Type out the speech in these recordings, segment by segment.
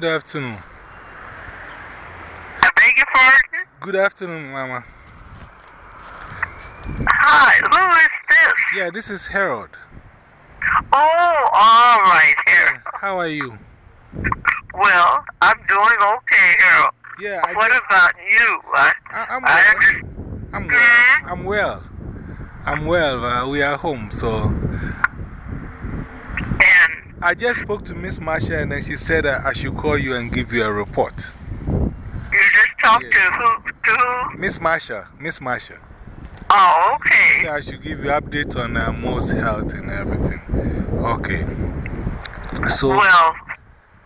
good afternoon. I beg your pardon? Good afternoon, Mama. Hi, who is this? Yeah, this is Harold. Oh, all right, Harold. How are you? Well, I'm doing okay, Harold. Yeah, I What about you? I, I well. I'm well. I'm well. I'm well. Uh, we are home, so. I just spoke to Miss Marsha and then she said uh, I should call you and give you a report. you just talked to who? To who? Miss Marsha, Miss Marsha. Oh, okay. Yeah, I should give you update on uh, Mo's health and everything. Okay. So, Well,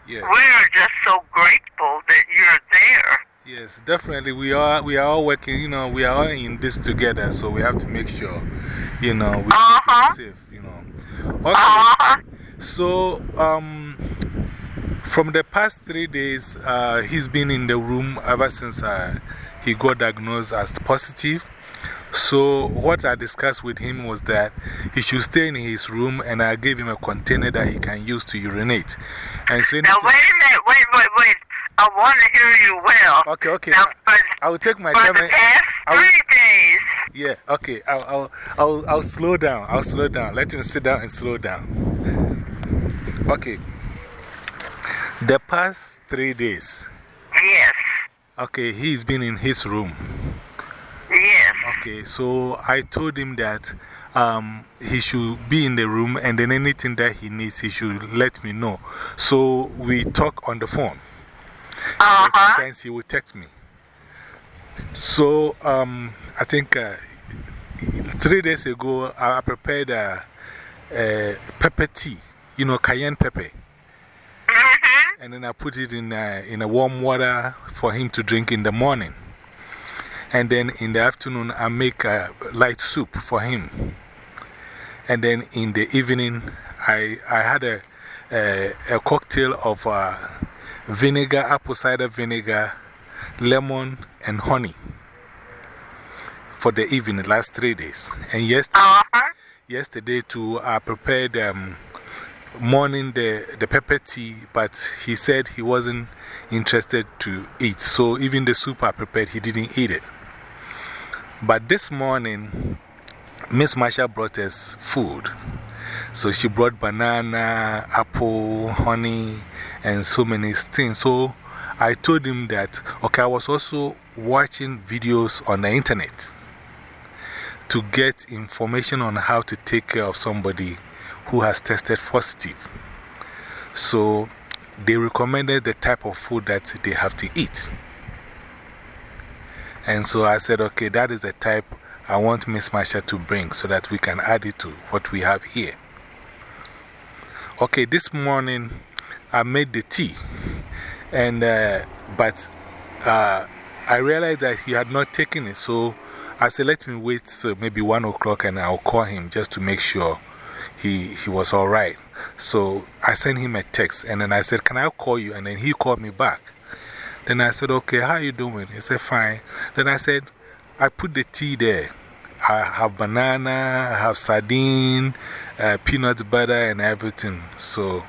yeah. we're just so grateful that you're there. Yes, definitely. We are, we are all working, you know, we are all in this together, so we have to make sure, you know, we Uh-huh. keep safe, you know. Okay. Uh-huh. So, um, from the past three days, uh, he's been in the room ever since uh, he got diagnosed as positive. So, what I discussed with him was that he should stay in his room and I gave him a container that he can use to urinate. And so, Now, wait a minute. Wait, wait, wait. I want to hear you well. okay, okay. Now, for, I will take my time. for the past will- three days, Yeah, okay. I'll, I'll, I'll, I'll slow down. I'll slow down. Let him sit down and slow down. Okay. The past three days, yes, okay, he's been in his room. yes. Okay, so I told him that um, he should be in the room and then anything that he needs, he should let me know. So we talk on the phone. Uh huh. Sometimes he will text me. So um, I think uh, three days ago, I prepared a, a pepper tea, you know, cayenne pepper. Mm-hmm. And then I put it in a, in a warm water for him to drink in the morning. And then in the afternoon, I make a light soup for him. And then in the evening, I, I had a, a, a cocktail of uh, vinegar, apple cider vinegar, lemon, and honey for the evening, last three days. And yesterday, Uh huh. yesterday too, I prepared um, morning the, the pepper tea, but he said he wasn't interested to eat. So even the soup I prepared, he didn't eat it. But this morning, Miss Marsha brought us food. So she brought banana, apple, honey, and so many things. So I told him that, okay, I was also watching videos on the internet to get information on how to take care of somebody who has tested positive. So they recommended the type of food that they have to eat. And so I said, okay, that is the type I want Miss Marsha to bring so that we can add it to what we have here. Okay, this morning I made the tea, and uh, but uh, I realized that he had not taken it. So I said, let me wait maybe one o'clock and I'll call him just to make sure he, he was all right. So I sent him a text and then I said, Can I call you? And then he called me back. Then I said, Okay, how you doing? He said, Fine. Then I said, I put the tea there. I have banana, I have sardine, uh, peanut butter, and everything. So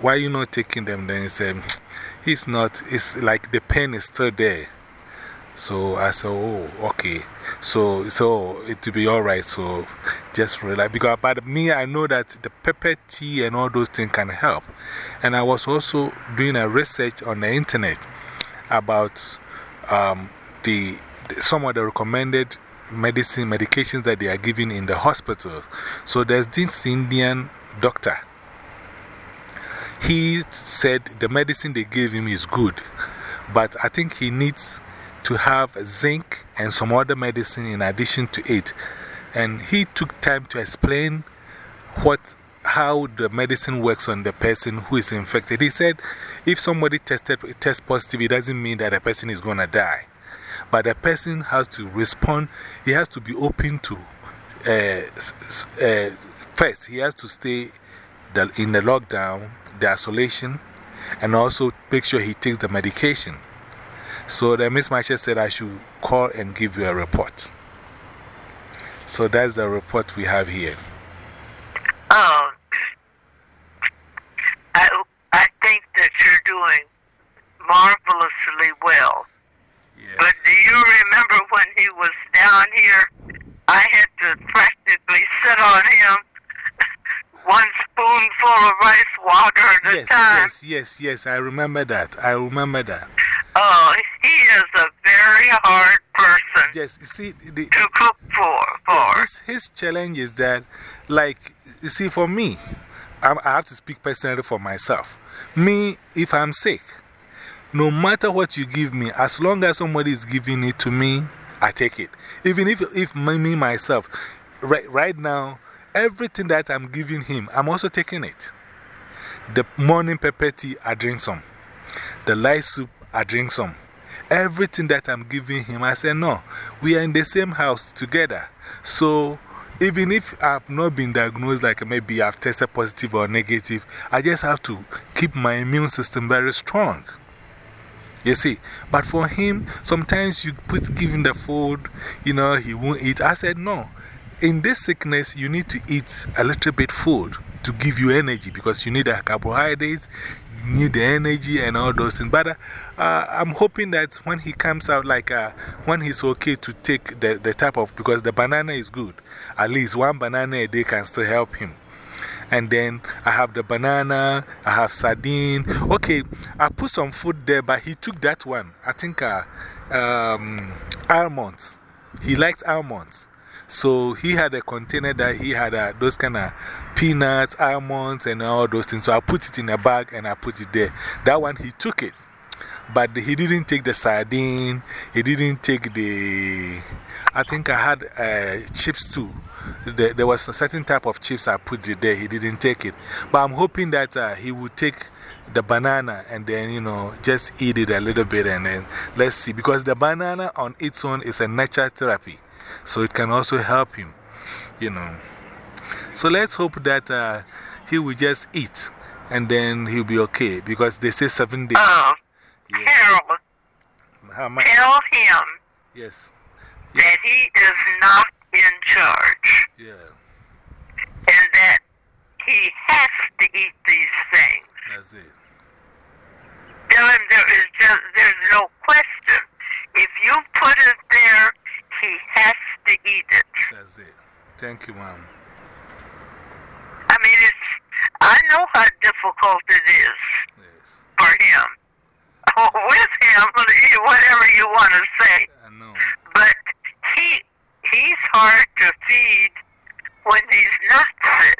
why you not taking them? Then he said, He's not, it's like the pain is still there. So I said, Oh, okay. So, so it will be all right. So just relax. Because about me, I know that the pepper tea and all those things can help. And I was also doing a research on the internet about um, the, the, some of the recommended medicine, medications that they are giving in the hospitals. So there's this Indian doctor. He said the medicine they gave him is good, but I think he needs to have zinc and some other medicine in addition to it. And he took time to explain what, how the medicine works on the person who is infected. He said if somebody tested, tests positive, it doesn't mean that the person is going to die. But the person has to respond, he has to be open to uh, uh, first, he has to stay the, in the lockdown, the isolation, and also make sure he takes the medication. So the Miss Manchester, said I should call and give you a report. So that's the report we have here. Oh, I, I think that you're doing marvelously well. Yes. But do you remember when he was down here? I had to practically sit on him one spoonful of rice water at yes, a time. Yes, yes, yes, I remember that. I remember that. Oh, very hard person Yes, you see, the, to cook for. for. his, his challenge is that, like, you see, for me, I, I have to speak personally for myself. Me, if I'm sick, no matter what you give me, as long as somebody is giving it to me, I take it. Even if, if me, me myself, right, right now, everything that I'm giving him, I'm also taking it. The morning pepper tea, I drink some. The light soup, I drink some. Everything that I'm giving him, I said, no, we are in the same house together. So, even if I've not been diagnosed, like maybe I've tested positive or negative, I just have to keep my immune system very strong. You see, but for him, sometimes you put him the food, you know, he won't eat. I said, no, in this sickness, you need to eat a little bit food to give you energy because you need the carbohydrates, you need the energy and all those things. But uh, I'm hoping that when he comes out, like uh, when he's okay to take the, the type of, because the banana is good, at least one banana a day can still help him. And then I have the banana, I have sardine. Okay, I put some food there, but he took that one. I think uh, um, almonds. He likes almonds. So he had a container that he had uh, those kind of peanuts, almonds, and all those things. So I put it in a bag and I put it there. That one he took it. But he didn't take the sardine, he didn't take the. I think I had uh, chips too. There, there was a certain type of chips I put it there, he didn't take it. But I'm hoping that uh, he would take the banana and then, you know, just eat it a little bit and then let's see. Because the banana on its own is a natural therapy. So it can also help him, you know. So let's hope that uh, he will just eat and then he'll be okay. Because they say seven days. Yeah. Harold, How much? tell him Yes. that he is not in charge Yeah. and that he has to eat these things. That's it. Tell him there is just, there's no question. If you put it there, he has to eat it. That's it. Thank you, Mom. I mean, it's, I know how difficult it is Yes. for him. With him, whatever you want to say. I know. But he, he's hard to feed when he's not sick.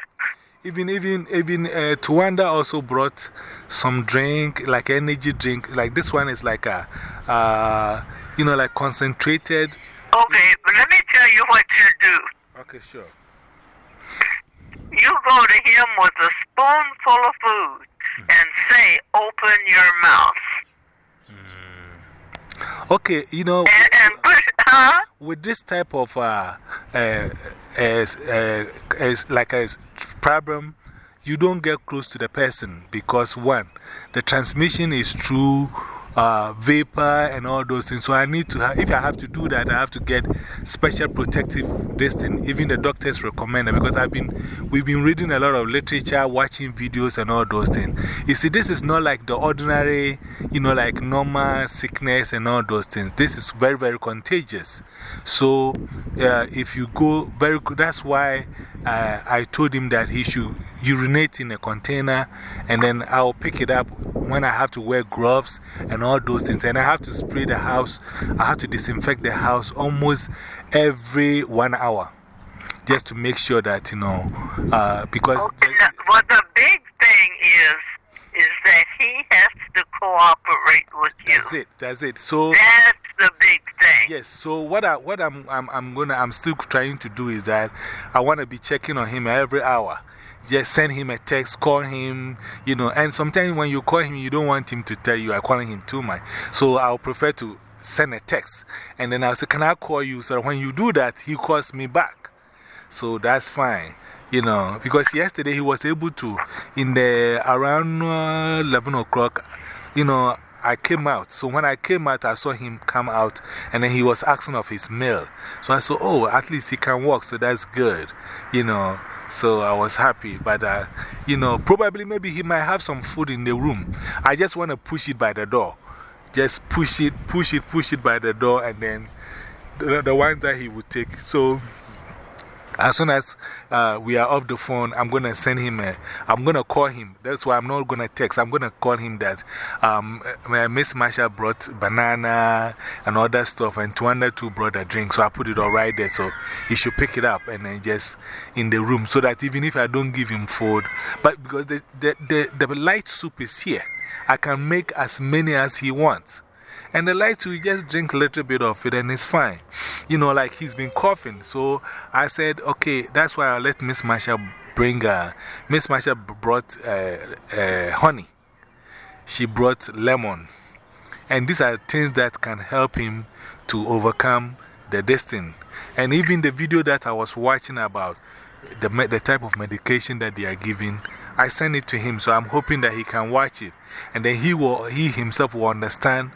Even, even, even uh, Tuanda also brought some drink, like energy drink. Like this one is like a, uh, you know, like concentrated. Okay, but let me tell you what you do. Okay, sure. You go to him with a spoonful of food and say, open your mouth. Okay, you know, And, and put, huh? with this type of uh, uh, as, uh, as like a problem, you don't get close to the person because, one, the transmission is through uh, vapor and all those things. So, I need to, have, if I have to do that, I have to get special protective distance. Even the doctors recommend it because I've been, we've been reading a lot of literature, watching videos, and all those things. You see, this is not like the ordinary, you know, like normal sickness and all those things. This is very, very contagious. So, uh, if you go very, that's why uh, I told him that he should urinate in a container and then I'll pick it up when I have to wear gloves and all those things. And I have to spray the house, I have to disinfect the house almost every one hour just to make sure that, you know, uh, because. Okay, now, well, the big thing is, is that he has to cooperate with you. That's it, that's it. So. That's the big thing. Yes, so what, I, what I'm, I'm, I'm, gonna, I'm still trying to do is that I want to be checking on him every hour. Just send him a text, call him, you know. And sometimes when you call him, you don't want him to tell you I'm calling him too much. So I'll prefer to send a text. And then I'll say, Can I call you? So when you do that, he calls me back. So that's fine. You know, because yesterday he was able to, in the around uh, 11 o'clock, you know, I came out. So when I came out, I saw him come out and then he was asking of his meal. So I said, Oh, at least he can walk, so that's good. You know, so I was happy. But, uh, you know, probably maybe he might have some food in the room. I just want to push it by the door. Just push it, push it, push it by the door, and then the, the ones that he would take. So As soon as uh, we are off the phone, I'm going to send him I'm going to call him. That's why I'm not going to text. I'm going to call him that um, uh, Miss Marsha brought banana and other stuff, and Twanda too brought a drink. So I put it all right there. So he should pick it up and then just in the room so that even if I don't give him food, but because the, the, the, the light soup is here, I can make as many as he wants. And the light, we just drink a little bit of it and it's fine. You know, like he's been coughing. So I said, okay, that's why I let Miss Marsha bring, uh, Miss Marsha brought uh, uh, honey. She brought lemon. And these are things that can help him to overcome the destiny. And even the video that I was watching about the, the type of medication that they are giving, I sent it to him. So I'm hoping that he can watch it. And then he, will, he himself will understand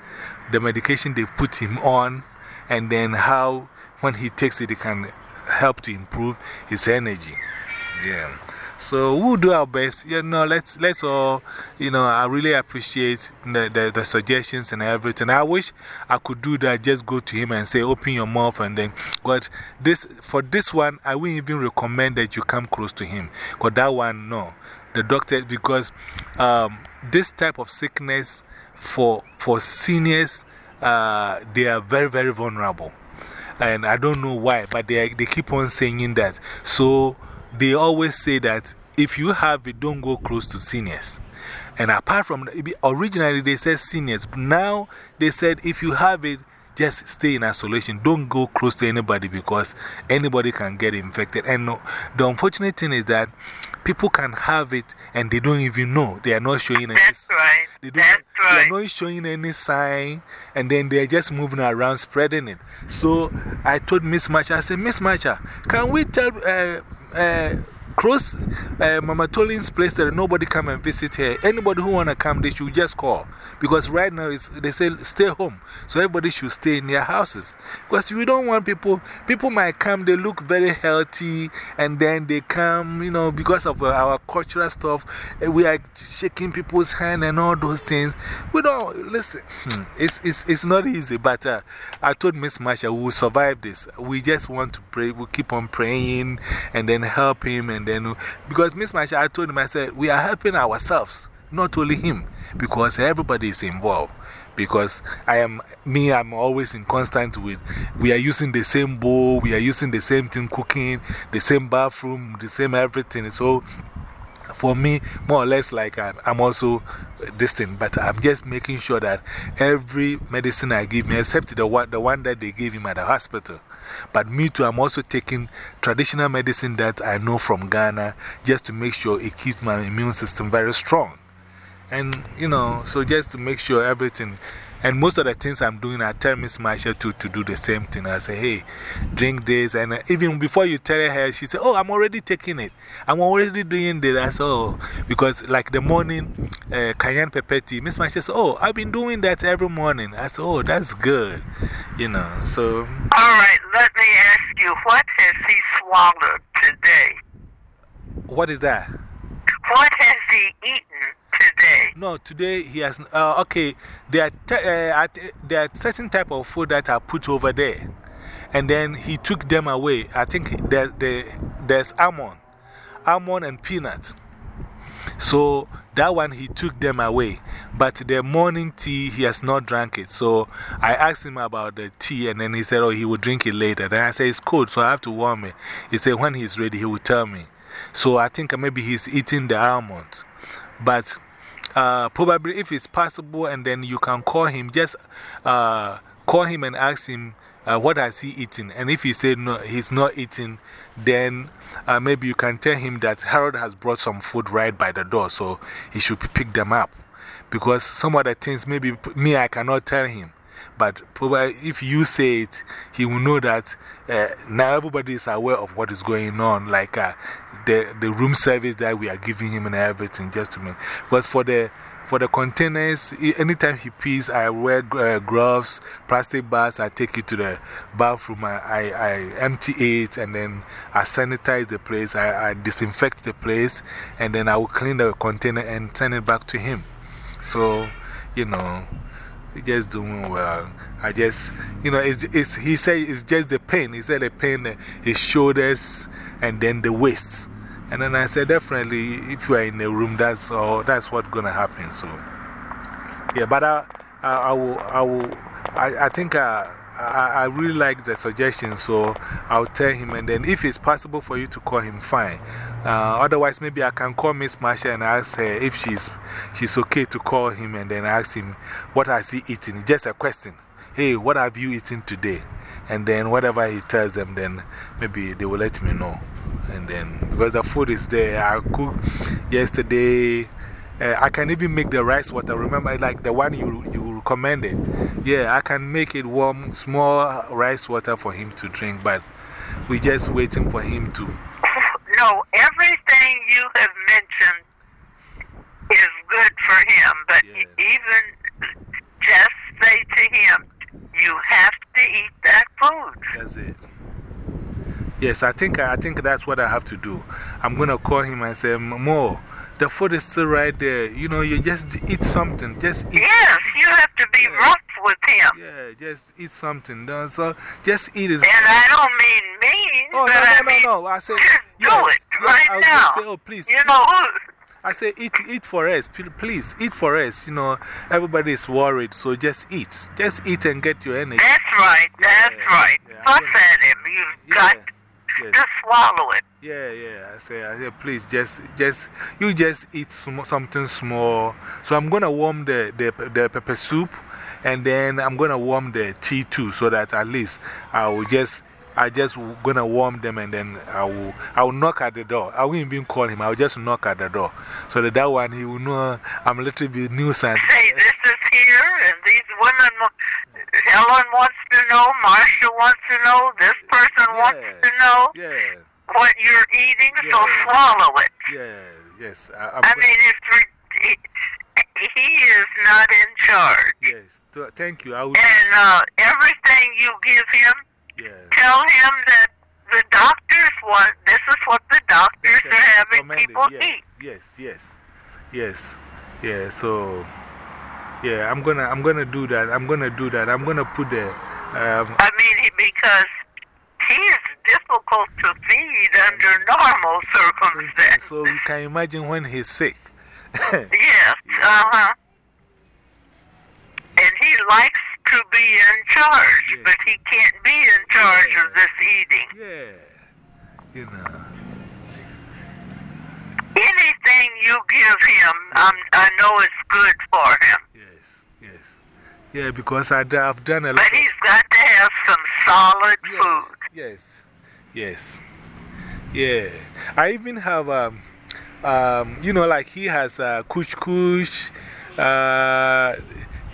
the medication they put him on, and then how, when he takes it, it can help to improve his energy. Yeah. So we'll do our best. You know, let's, let's all, you know, I really appreciate the, the, the, suggestions and everything. I wish I could do that, just go to him and say, open your mouth and then, but this, for this one, I wouldn't even recommend that you come close to him. Because that one, no. The doctor, because um, this type of sickness, for, for seniors, uh, they are very, very vulnerable. And I don't know why, but they, they keep on saying that. So they always say that if you have it, don't go close to seniors. And apart from originally they said seniors, now they said if you have it, just stay in isolation. Don't go close to anybody because anybody can get infected. And the unfortunate thing is that people can have it and they don't even know. They are not showing any That's right. They, don't, That's right. they are not showing any sign and then they are just moving around spreading it. So I told Miss Marsha, I said, Miss Marsha, can we tell uh, uh, close uh, Mama Tolin's place that nobody come and visit here. Anybody who want to come, they should just call. Because right now they say stay home. So everybody should stay in their houses. Because we don't want people, people might come, they look very healthy, and then they come, you know, because of our cultural stuff. Eh, we are shaking people's hand and all those things. We don't, listen, hmm, it's, it's, it's not easy, but uh, I told Miss Marsha we will survive this. We just want to pray, we keep on praying and then help him. And then, uh, because Miss Marsha, I told him, I said, we are helping ourselves, not only him, because everybody is involved. Because I am, me, I'm always in constant with, we are using the same bowl, we are using the same thing cooking, the same bathroom, the same everything. So, for me, more or less like I, am also distant, but I'm just making sure that every medicine I give me, except the one, the one that they gave him at the hospital. But me too, I'm also taking traditional medicine that I know from Ghana just to make sure it keeps my immune system very strong. And, you know, so just to make sure everything. And most of the things I'm doing, I tell Miss Marsha to, to do the same thing. I say, hey, drink this. And even before you tell her, she said, oh, I'm already taking it. I'm already doing this. I said, oh, because like the morning uh, cayenne pepper tea, Miss Marsha said, oh, I've been doing that every morning. I said, oh, that's good. You know, so. All right, you, what has he swallowed today? What is that? What has he eaten today? No, today he has. Uh, okay, there are, uh, there are certain type of food that are put over there. And then he took them away. I think there's, there, there's almond, almond and peanut. So that one he took them away. But the morning tea, he has not drank it. So I asked him about the tea, and then he said, Oh, he will drink it later. Then I said, It's cold, so I have to warm it. He said, When he's ready, he will tell me. So I think maybe he's eating the almond. But uh, probably if it's possible, and then you can call him, just uh, call him and ask him uh, what has he eaten. And if he said no, he's not eating, then uh, maybe you can tell him that Harold has brought some food right by the door, so he should pick them up. Because some other things, maybe me, I cannot tell him. But probably if you say it, he will know that uh, now everybody is aware of what is going on. Like uh, the, the room service that we are giving him and everything just to make. But for the, for the containers, anytime he pees, I wear uh, gloves, plastic bags, I take it to the bathroom, I, I, I, empty it, and then I sanitize the place, I, I disinfect the place, and then I will clean the container and send it back to him. So, you know, just doing well. I just, you know, it's, it's, he said it's just the pain. He said the pain, his shoulders and then the waist. And then I said, definitely, if you are in the room, that's, that's what's going to happen. So, yeah, but I, I, I will, I, will I, I think uh, I, I really like the suggestion, so I'll tell him. And then, if it's possible for you to call him, fine. Uh, otherwise, maybe I can call Miss Marsha and ask her if she's, she's okay to call him and then ask him, What has he eaten? Just a question. Hey, what have you eaten today? And then, whatever he tells them, then maybe they will let me know. And then, because the food is there, I cooked yesterday. Uh, I can even make the rice water. Remember, like the one you, you recommended? Yeah, I can make it warm, small rice water for him to drink, but we're just waiting for him to. No, everything you have mentioned is good for him, but even just say to him, you have to eat that food. That's it. Yes, I think, I think that's what I have to do. I'm going to call him and say, Mo, the food is still right there. You know, you just eat something. Just eat. Yes, you have to be rough with him. Yeah, just eat something. So just eat it. And I don't mean mean, oh, but no, no, I no, mean, no. I say, just do it yeah, right I now. Say, oh, please. You know, I say, eat, eat for us. Please, eat for us. You know, everybody is worried, so just eat. Just eat and get your energy. that's right, that's Yeah, right. yeah, Fuss at him. You've got yes. to swallow it. Yeah, yeah. I say, I say, please, just, just, you just eat sm something small. So I'm gonna warm the, the, the pepper soup and then I'm gonna warm the tea too so that at least I will just, I just gonna warm them and then I will, I will knock at the door. I won't even call him, I'll just knock at the door. So that, that one he will know I'm a little bit nuisance. Hey, this is here, and these women, Helen wants to know, Marsha wants to know, this person wants to know Yeah, what you're eating, so swallow it. yeah, yes. I, I mean, it's re- he, is not in charge. yes. Thank you. I And uh, everything you give him, yeah. tell him that the doctors want, this is what the doctors are having people yes, eat. Yes, yes, yes, yeah. So, yeah, I'm gonna, I'm gonna do that. I'm gonna do that. I'm gonna put the, um, I mean, because he is difficult to feed under normal circumstances. so you can imagine when he's sick. Yes, uh huh. And he likes to be in charge, Yes. but he can't be in charge of this eating. yeah, you know. Anything you give him, um, I know it's good for him. Yes, yes, yeah. Because I, have done a lot. But he's got to have some solid Yeah, food. Yes, yes, yeah. I even have, um, um, you know, like he has uh, kush kush. Uh,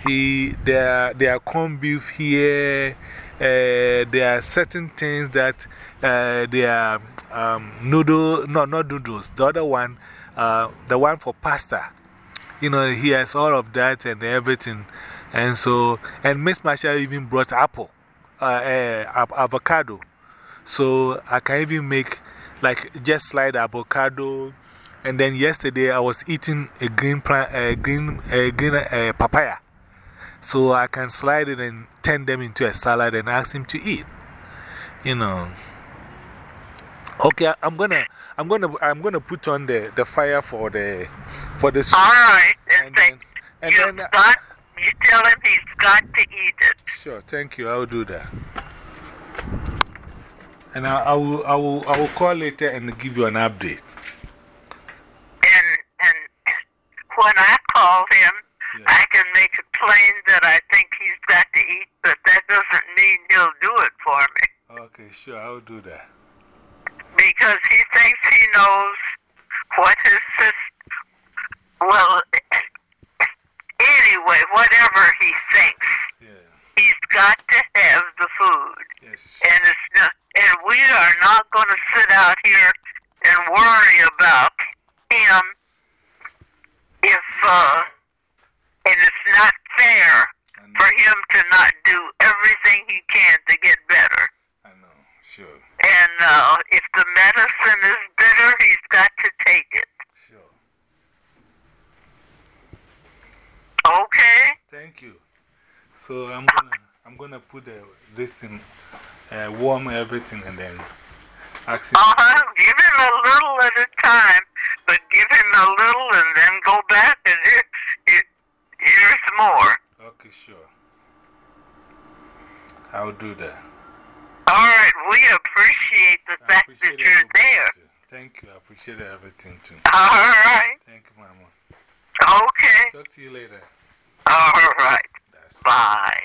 he, there, there are corned beef here. Uh, there are certain things that uh, they are um, noodle, no, not noodles. The other one, uh, the one for pasta. You know, he has all of that and everything. And so, and Miss Marsha even brought apple, uh, uh, avocado. So I can even make, like, just slide avocado. And then yesterday I was eating a green, plant, uh, green, uh, green uh, papaya. So I can slide it and turn them into a salad and ask him to eat. You know. Okay, I'm gonna, I'm gonna, I'm gonna put on the, the fire for the, for the soup. All right. And, then, and then, uh, you tell him he's got to eat it. Sure, thank you. I will do that. And I, I, will, I, will, I will call later and give you an update. And, and when I call him, Yeah. I can make it plain that I think he's got to eat, but that doesn't mean he'll do it for me. Okay, sure, I will do that. Because he thinks he knows what his sister. Well, anyway, whatever he thinks, Yeah, he's got to have the food. yes, And it's not, and we are not going to sit out here and worry about him if, uh, and it's not fair I know, for him to not do everything he can to get better. I know, sure, And uh, if the medicine is bitter, he's got to take it. sure. Okay? Thank you. So I'm gonna, I'm gonna put the, this in, uh, warm everything and then ask. Uh huh. Give him a little at a time, but give him a little and then go back and here, here, here's more. Okay, sure. I'll do that. All right. We appreciate the I fact that you're there. too. Thank you. I appreciate everything too. All right. Thank you, Mama. Okay. Talk to you later. Bye.